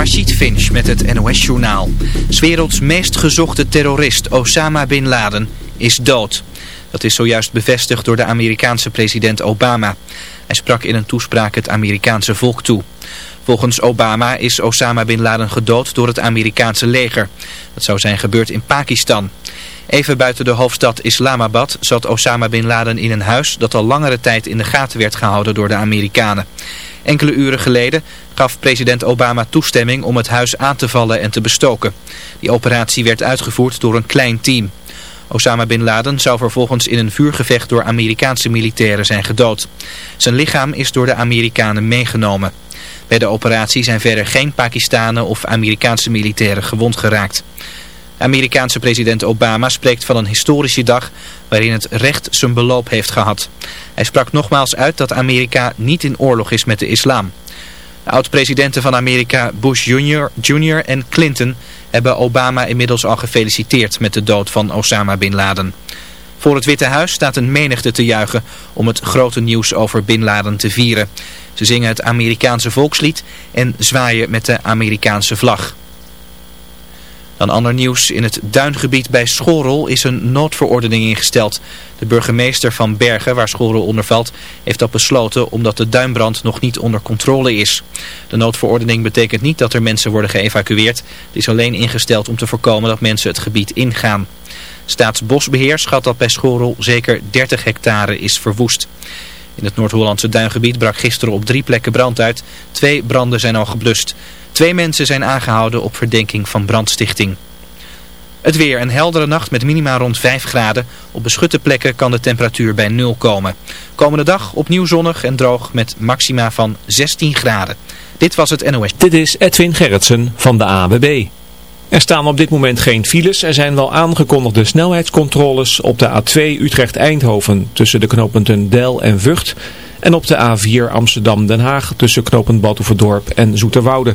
Rashid Finch met het NOS-journaal. werelds meest gezochte terrorist Osama Bin Laden is dood. Dat is zojuist bevestigd door de Amerikaanse president Obama. Hij sprak in een toespraak het Amerikaanse volk toe. Volgens Obama is Osama Bin Laden gedood door het Amerikaanse leger. Dat zou zijn gebeurd in Pakistan. Even buiten de hoofdstad Islamabad zat Osama Bin Laden in een huis dat al langere tijd in de gaten werd gehouden door de Amerikanen. Enkele uren geleden gaf president Obama toestemming om het huis aan te vallen en te bestoken. Die operatie werd uitgevoerd door een klein team. Osama Bin Laden zou vervolgens in een vuurgevecht door Amerikaanse militairen zijn gedood. Zijn lichaam is door de Amerikanen meegenomen. Bij de operatie zijn verder geen Pakistanen of Amerikaanse militairen gewond geraakt. Amerikaanse president Obama spreekt van een historische dag waarin het recht zijn beloop heeft gehad. Hij sprak nogmaals uit dat Amerika niet in oorlog is met de islam. De oud-presidenten van Amerika Bush Jr. Jr. en Clinton hebben Obama inmiddels al gefeliciteerd met de dood van Osama Bin Laden. Voor het Witte Huis staat een menigte te juichen om het grote nieuws over Bin Laden te vieren. Ze zingen het Amerikaanse volkslied en zwaaien met de Amerikaanse vlag. Dan ander nieuws. In het duingebied bij Schorel is een noodverordening ingesteld. De burgemeester van Bergen, waar Schorel onder valt, heeft dat besloten omdat de duinbrand nog niet onder controle is. De noodverordening betekent niet dat er mensen worden geëvacueerd. Het is alleen ingesteld om te voorkomen dat mensen het gebied ingaan. Staatsbosbeheer schat dat bij Schorel zeker 30 hectare is verwoest. In het Noord-Hollandse duingebied brak gisteren op drie plekken brand uit. Twee branden zijn al geblust. Twee mensen zijn aangehouden op verdenking van brandstichting. Het weer een heldere nacht met minima rond 5 graden. Op beschutte plekken kan de temperatuur bij 0 komen. Komende dag opnieuw zonnig en droog met maxima van 16 graden. Dit was het NOS. Dit is Edwin Gerritsen van de ABB. Er staan op dit moment geen files. Er zijn wel aangekondigde snelheidscontroles op de A2 Utrecht-Eindhoven tussen de knooppunten Del en Vught. En op de A4 Amsterdam-Den Haag tussen knooppunt Badhoevedorp en Zoeterwoude.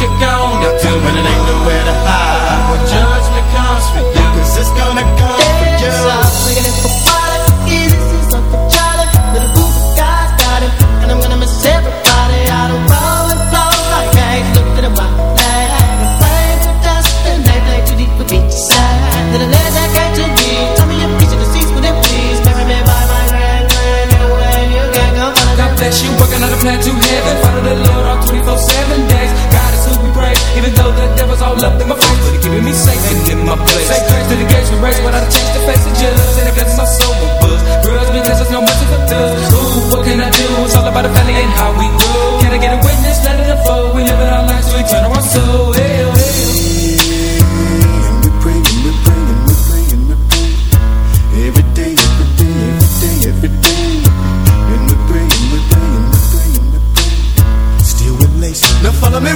You gonna do when it ain't nowhere to hide. When judgment comes for you. Cause it's gonna come for you. Looking at for quality, this is something Charlie. Little group of guys got it, and I'm gonna miss everybody. I don't roll and flow like I ain't looked at a while. Flames of dust and they play too deep for beach side. Little legs that came to me, tell me your of the seats them please. Marry me by my grand, grand, your you can't go God bless you, working on a plan to heaven. Even though the devil's all up in my face. But he keeping me safe and in my place. Say grace to the gates we race, but I change the face of judge. And it blesses my soul with buzz. Grudge because there's no mercy for thugs. Ooh, what can I do? It's all about the family and how we grow. Can I get a witness? Let it unfold. We live in our lives, we turn our soul. Lace. Now follow me,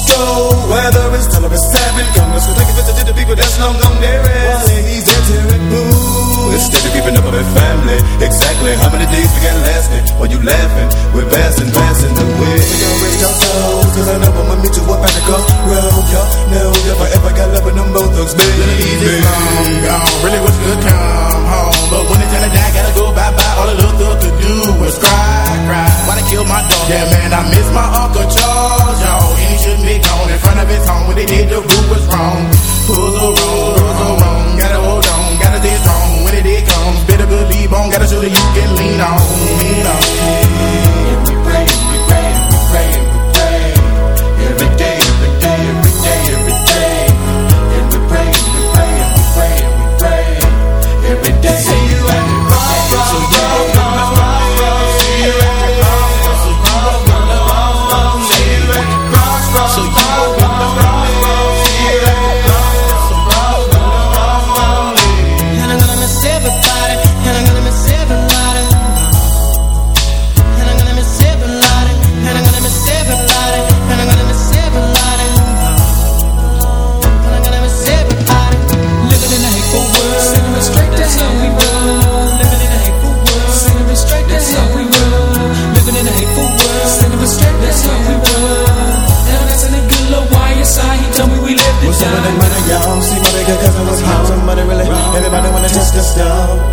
Rostro. Weather is tolerant, seven. Come, let's go take a visit to the people that's long gone there is. While ladies are tearing boo. Instead of keeping up with family, exactly how many days we got lasting? While you laughing, we're passing, passing the way. We gon' raise our souls, cause I know I'ma meet you up at the crossroad. Y'all know if I ever got love with them both thugs, baby. Easy, long gone. Really wish could come home. But when it's time to die, gotta go bye bye. All the little thug could do was cry, cry. Why they kill my dog? Yeah, man, I miss my Uncle Charles, y'all shouldn't be gone in front of his home. What they did the Ruth was wrong. Fools wrong. Gotta hold on, gotta stay strong. When it did comes, better believe on. Gotta show that you can lean on, lean on. We pray, we pray, we pray, we pray. Every day, every day, every day, every day. We pray, we pray, we pray, we pray. Every day.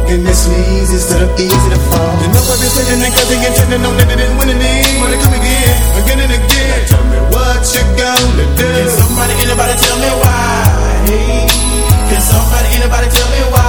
And it's easy, instead of easy to fall You know I've been sitting and counting and tending on that it is winning me. Wanna come again, again and again now Tell me what you gonna do Can somebody, anybody tell me why? Can somebody, anybody tell me why?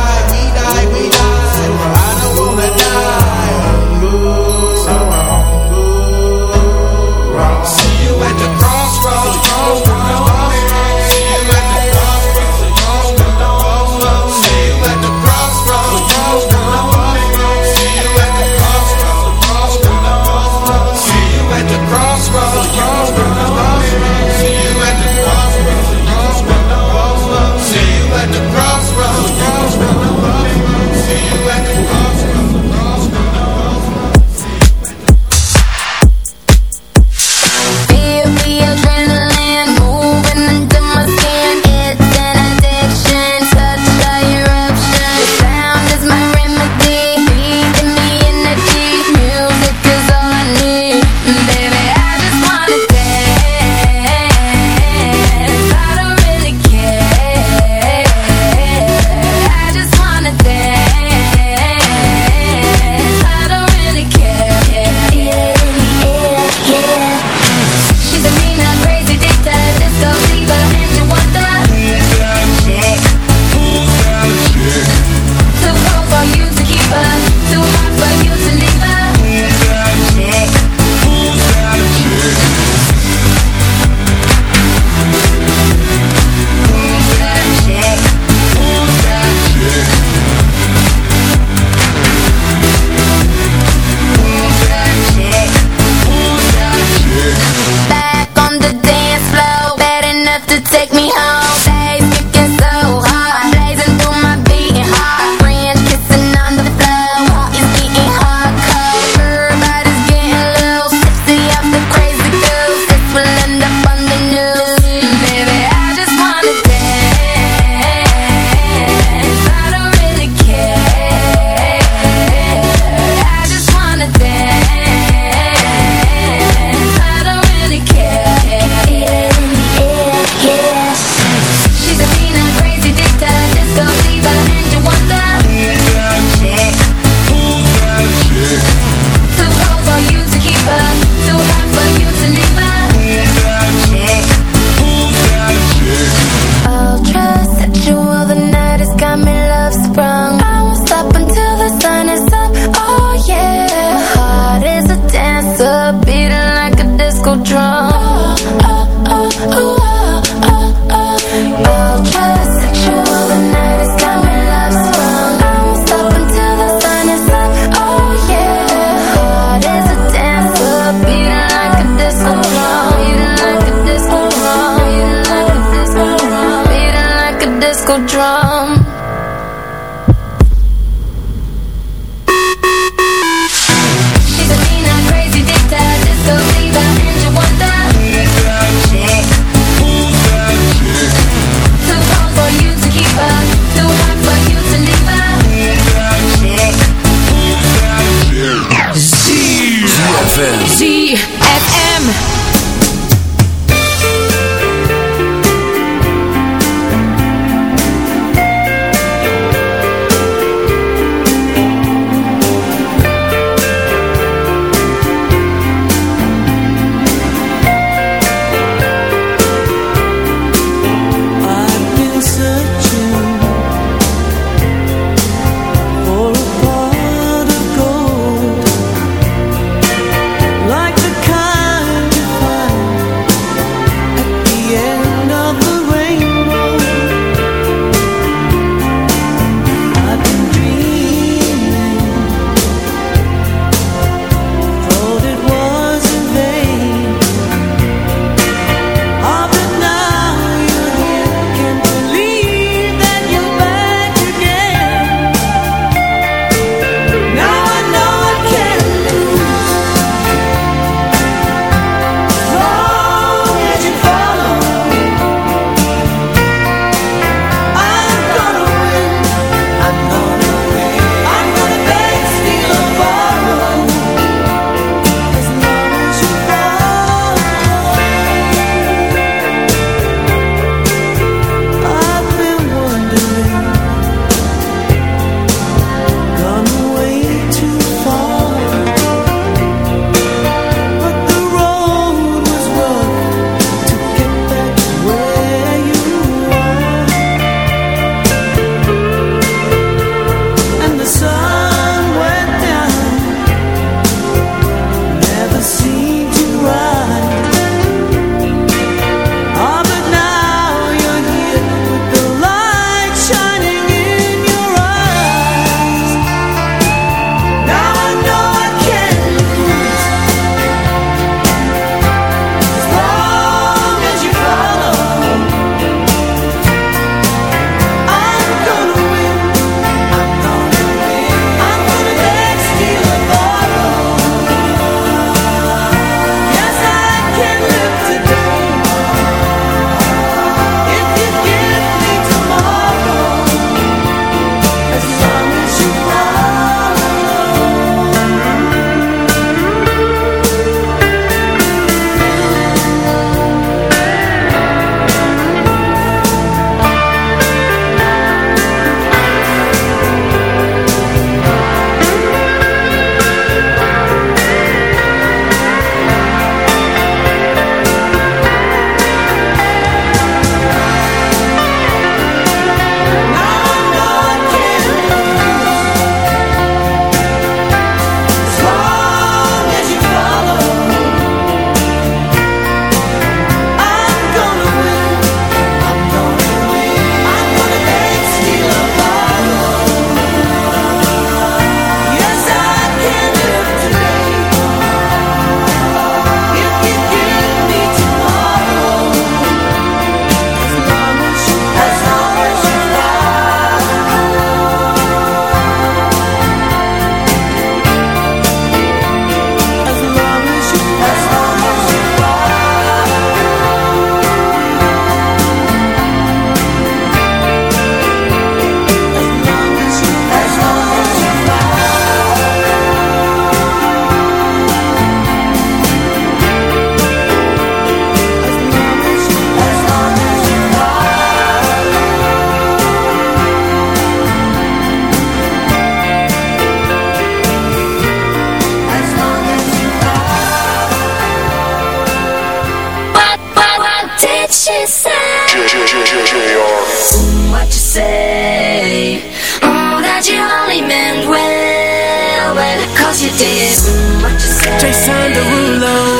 what you did, How's your day? Jason Derulo.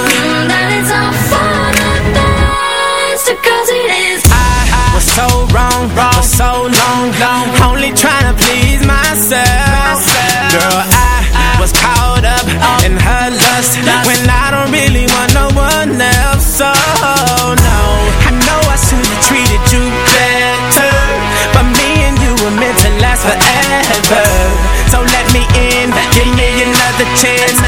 Chance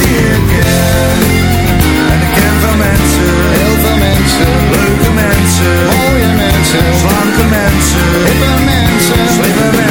mensen, hippe mensen.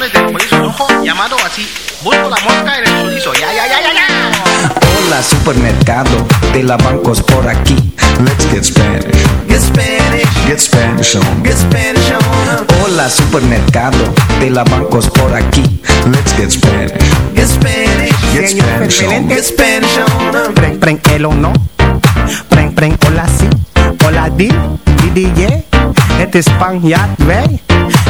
De prestaciones del chorizo rojo llamado así, busco la mosca en el chorizo, ya, ya, ya, ya, ya. Hola supermercado de la bancos por aquí. Let's get Spanish. Get Spanish, Get Spanish on. get Spanish on. Hola supermercado de la bancos por aquí. Let's get Spanish. Get Spanish, Get Spanish on. get Spanish on. Preng, preng, el o no. Preng, preng, hola si. Hola di, di, di, yeah. Het is Spanjaard, wij.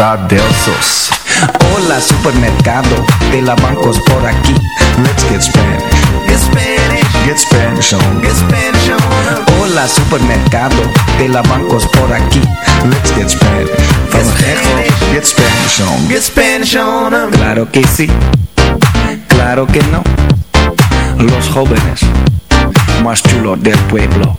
Costa del Sos. Hola supermercado de la bancos por aquí. Let's get Spanish. Get Spanish, Get Spanish on. get Spanish on. Hola supermercado de la bancos por aquí. Let's get Spanish. Van Gecko, get Spanish on. Get Spanish on. Claro que sí, claro que no. Los jóvenes más chulos del pueblo.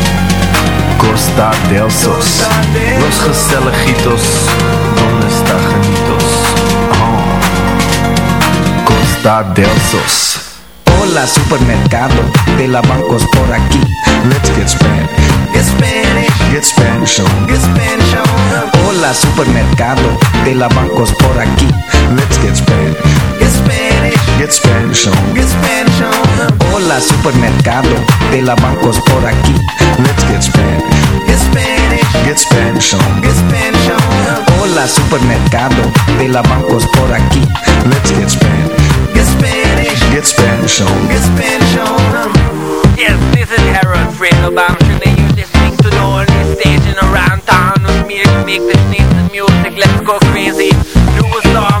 Costa del Sos. Los Gestelejitos, ¿dónde está Janitos? Oh. Costa del Sos. Hola supermercado de la bancos por aquí. Let's get Spanish. Get Spanish, Get Spanish on. get Spanish on. Hola supermercado de la bancos por aquí. Let's get Spanish. Get Spanish, Get Spanish on. get Spanish on. Hola supermercado de la bancos por aquí. Let's get Spanish. Get Spanish, Get Spanish on. get Spanish on. Hola supermercado de la bancos por aquí. Let's get Spanish. Get Spanish, Get Spanish on. get Spanish on. Yes, this is Harold Fredo Bamshin and you're listening to the only station around town with me to make this nice music. Let's go crazy. Do a song.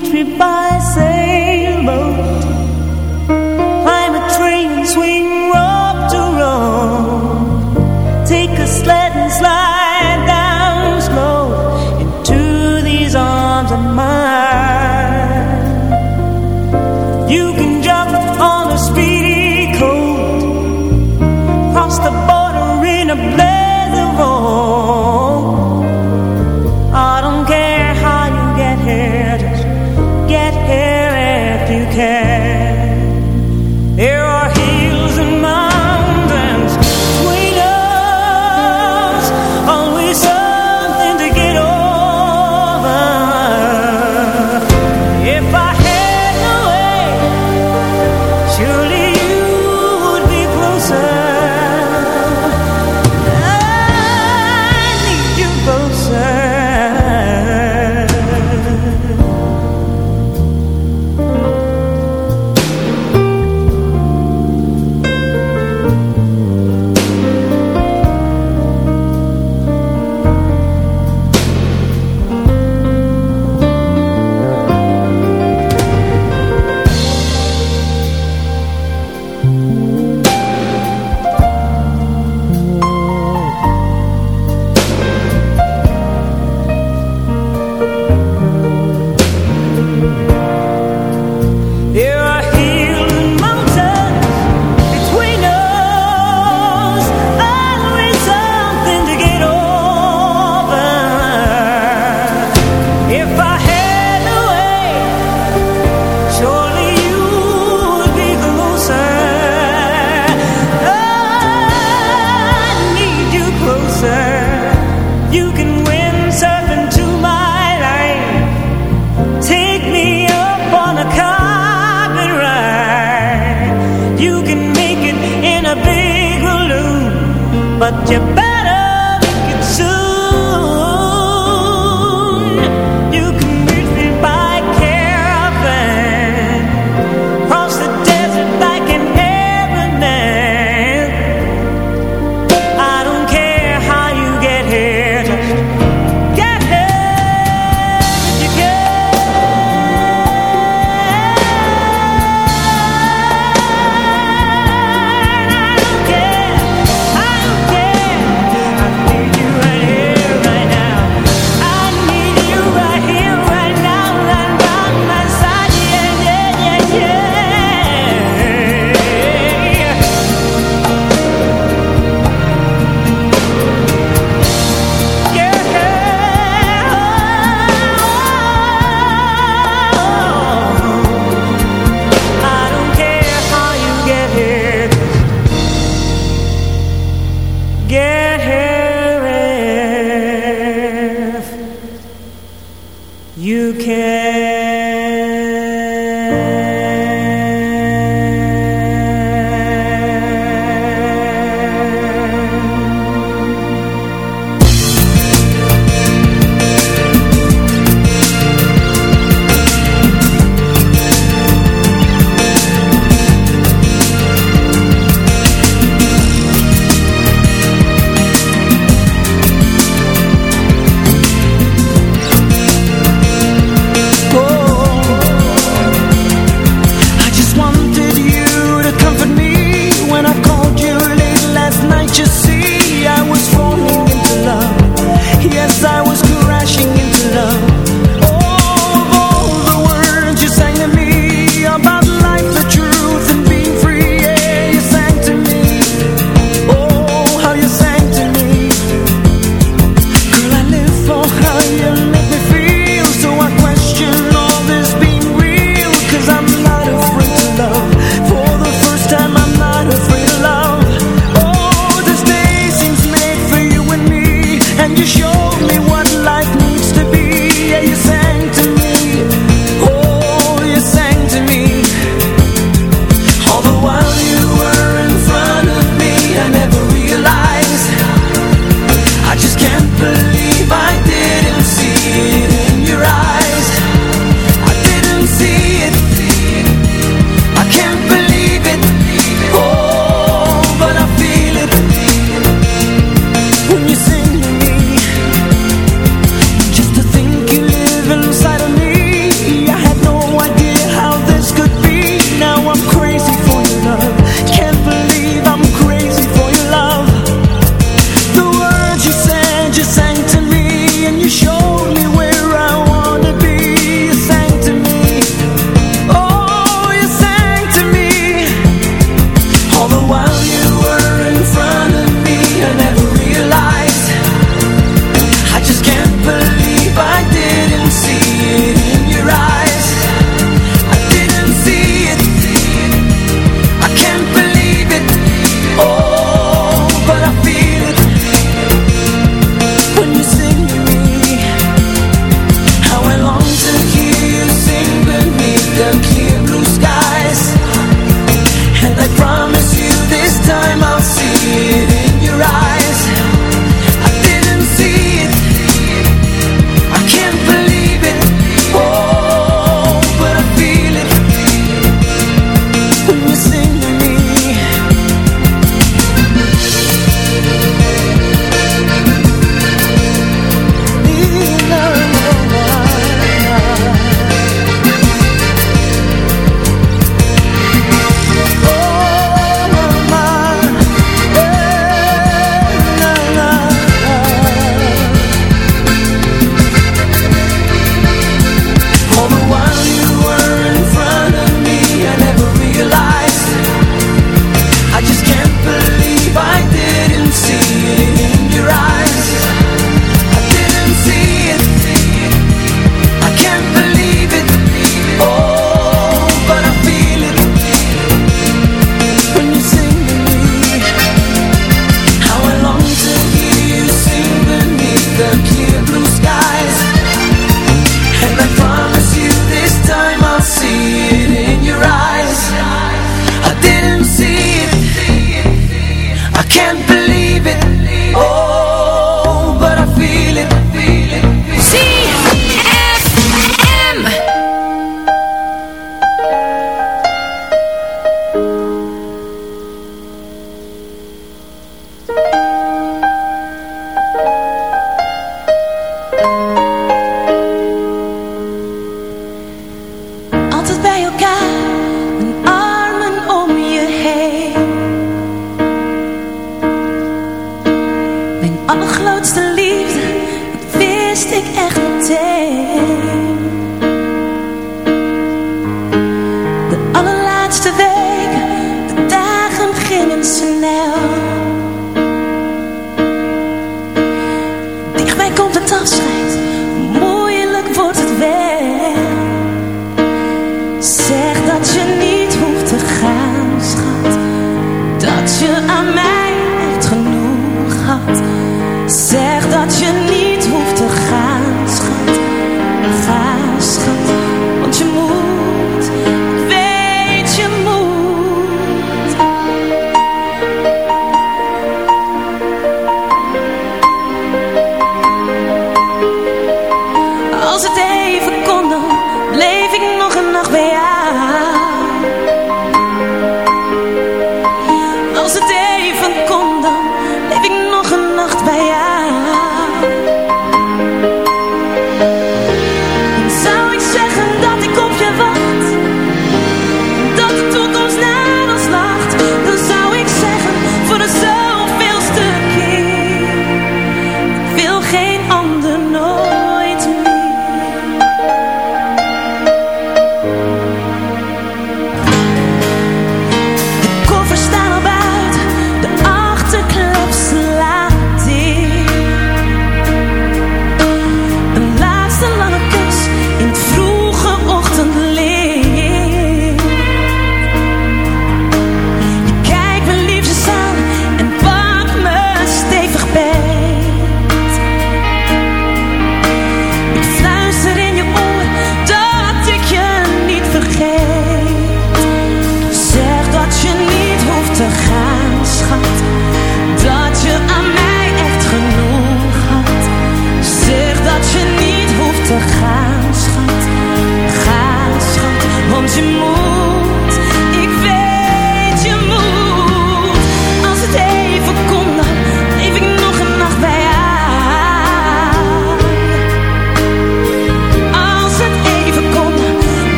by revising.